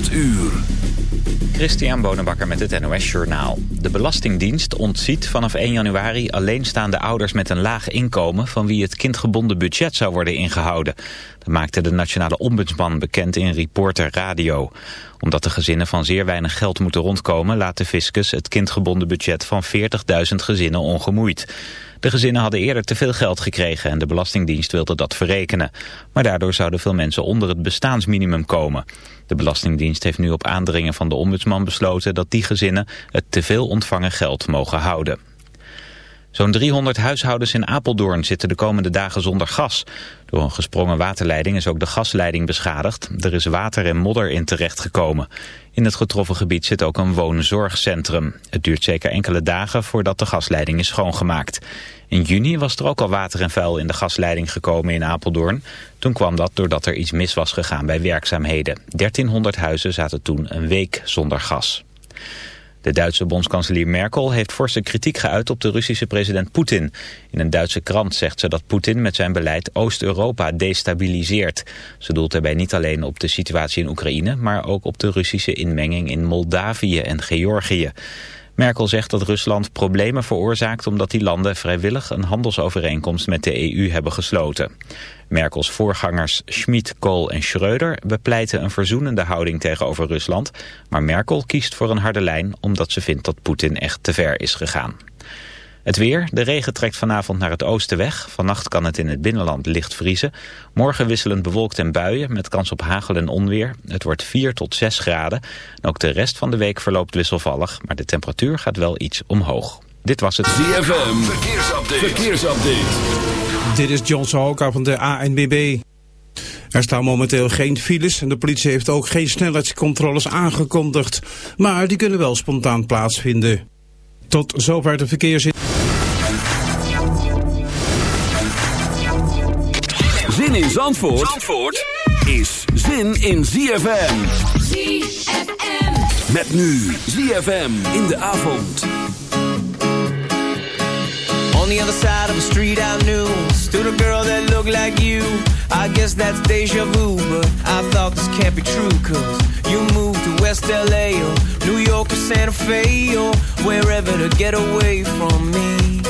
8 uur. Christian Bonenbakker met het NOS Journaal. De Belastingdienst ontziet vanaf 1 januari alleenstaande ouders met een laag inkomen... van wie het kindgebonden budget zou worden ingehouden. Dat maakte de nationale ombudsman bekend in Reporter Radio. Omdat de gezinnen van zeer weinig geld moeten rondkomen... laat de fiscus het kindgebonden budget van 40.000 gezinnen ongemoeid. De gezinnen hadden eerder te veel geld gekregen en de Belastingdienst wilde dat verrekenen. Maar daardoor zouden veel mensen onder het bestaansminimum komen. De Belastingdienst heeft nu op aandringen van de ombudsman besloten dat die gezinnen het te veel ontvangen geld mogen houden. Zo'n 300 huishoudens in Apeldoorn zitten de komende dagen zonder gas. Door een gesprongen waterleiding is ook de gasleiding beschadigd. Er is water en modder in terechtgekomen. In het getroffen gebied zit ook een woonzorgcentrum. Het duurt zeker enkele dagen voordat de gasleiding is schoongemaakt. In juni was er ook al water en vuil in de gasleiding gekomen in Apeldoorn. Toen kwam dat doordat er iets mis was gegaan bij werkzaamheden. 1300 huizen zaten toen een week zonder gas. De Duitse bondskanselier Merkel heeft forse kritiek geuit op de Russische president Poetin. In een Duitse krant zegt ze dat Poetin met zijn beleid Oost-Europa destabiliseert. Ze doelt daarbij niet alleen op de situatie in Oekraïne, maar ook op de Russische inmenging in Moldavië en Georgië. Merkel zegt dat Rusland problemen veroorzaakt omdat die landen vrijwillig een handelsovereenkomst met de EU hebben gesloten. Merkels voorgangers Schmid, Kohl en Schreuder bepleiten een verzoenende houding tegenover Rusland, maar Merkel kiest voor een harde lijn omdat ze vindt dat Poetin echt te ver is gegaan. Het weer. De regen trekt vanavond naar het oosten weg. Vannacht kan het in het binnenland licht vriezen. Morgen wisselend bewolkt en buien met kans op hagel en onweer. Het wordt 4 tot 6 graden. En ook de rest van de week verloopt wisselvallig. Maar de temperatuur gaat wel iets omhoog. Dit was het ZFM. Verkeersupdate. Verkeersupdate. Dit is John Sahoka van de ANBB. Er staan momenteel geen files en de politie heeft ook geen snelheidscontroles aangekondigd. Maar die kunnen wel spontaan plaatsvinden. Tot zover de verkeersin. Zin in Zandvoort, Zandvoort is zin in ZFM. ZFM. Met nu ZFM in de avond. On the other side of the street I knew Stood a girl that looked like you I guess that's deja vu But I thought this can't be true Cause you moved to West LA Or New York or Santa Fe Or wherever to get away from me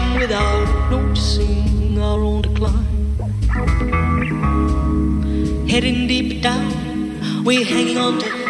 we're hanging on to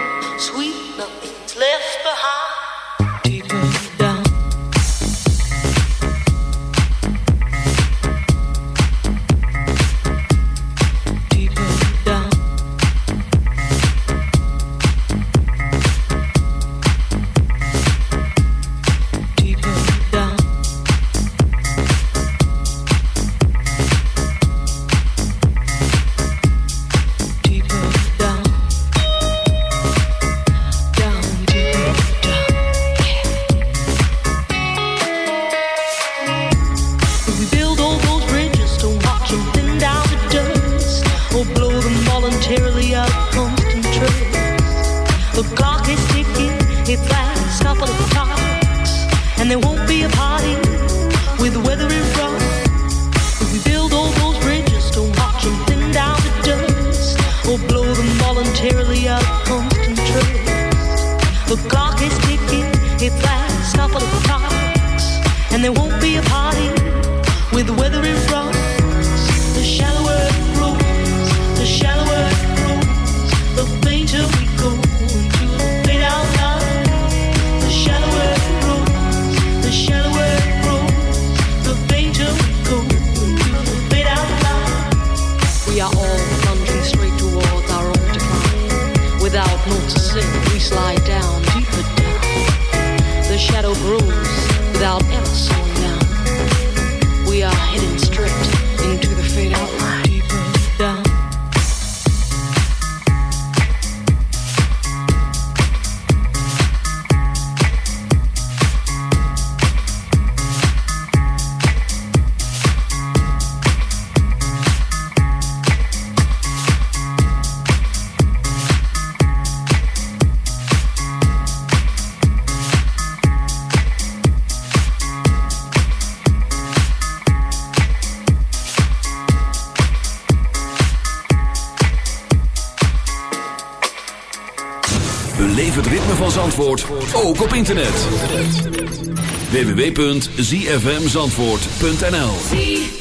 www.zfmzandvoort.nl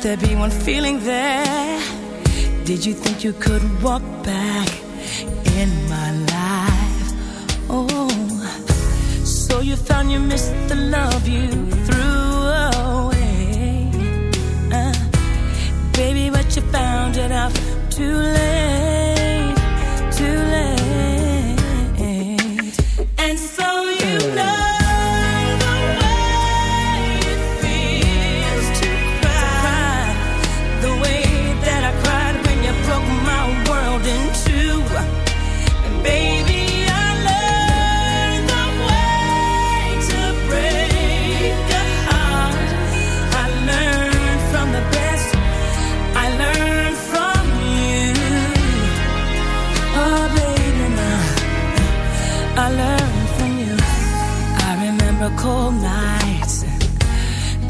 That there'd be one feeling there? Did you think you could walk back in my life? Oh, so you found you missed the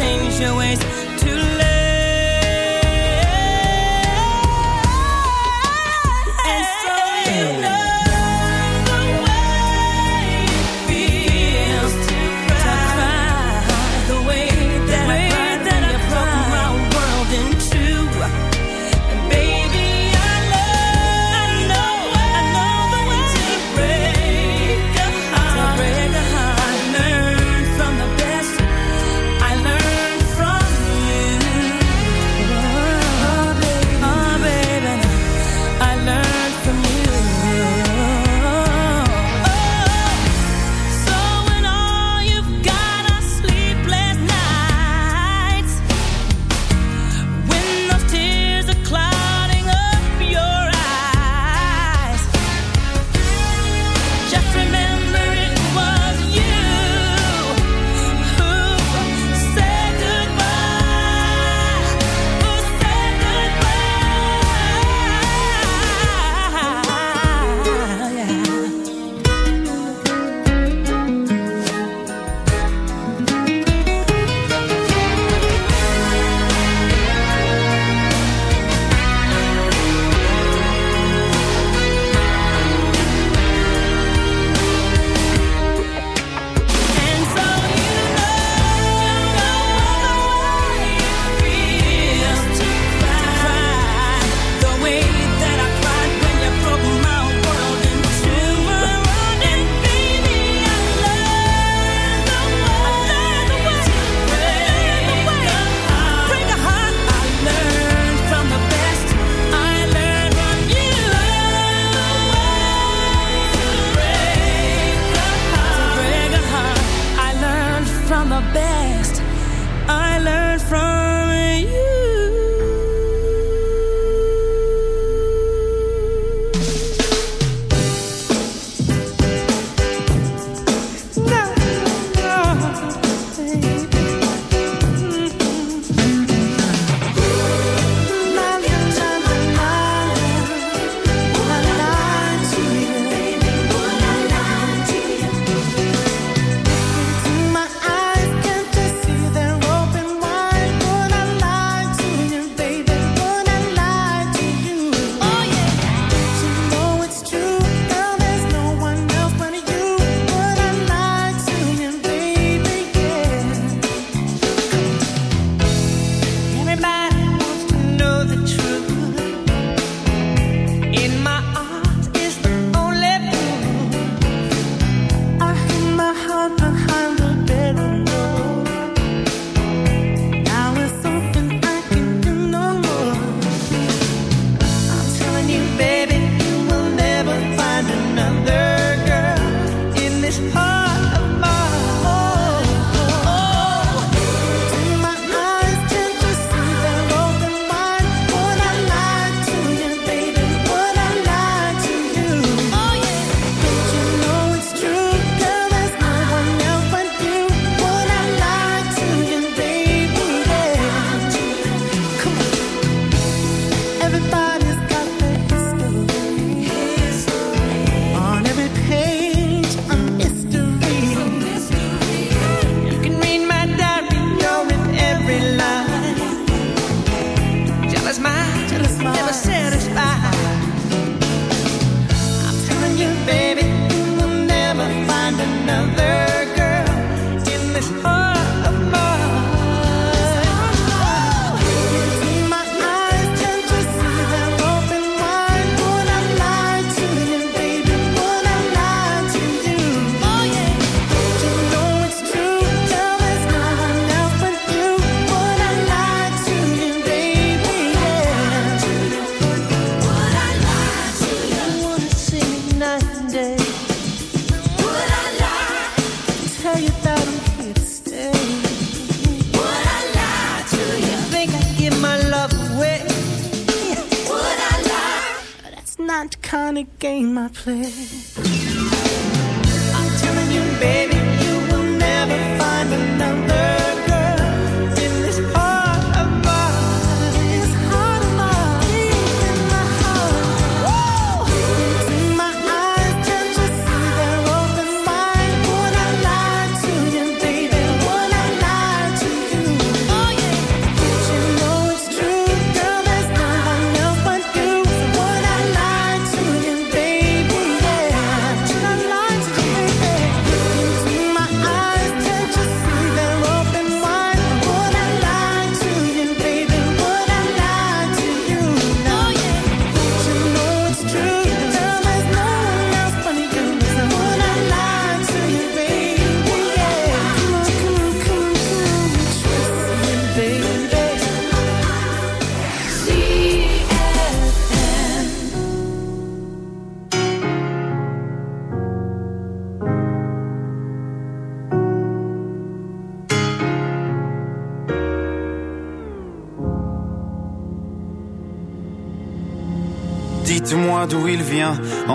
Changed your ways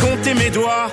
compté mes doigts.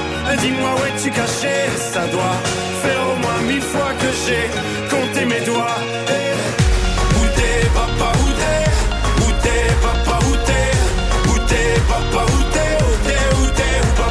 dis-moi où es-tu caché? Ça doit faire au moins mille fois que j'ai compté mes doigts. Eh, Où t'es papa, où t'es? Où t'es papa, où t'es? Où t'es papa, où t'es? Où t'es, où t'es, où papa,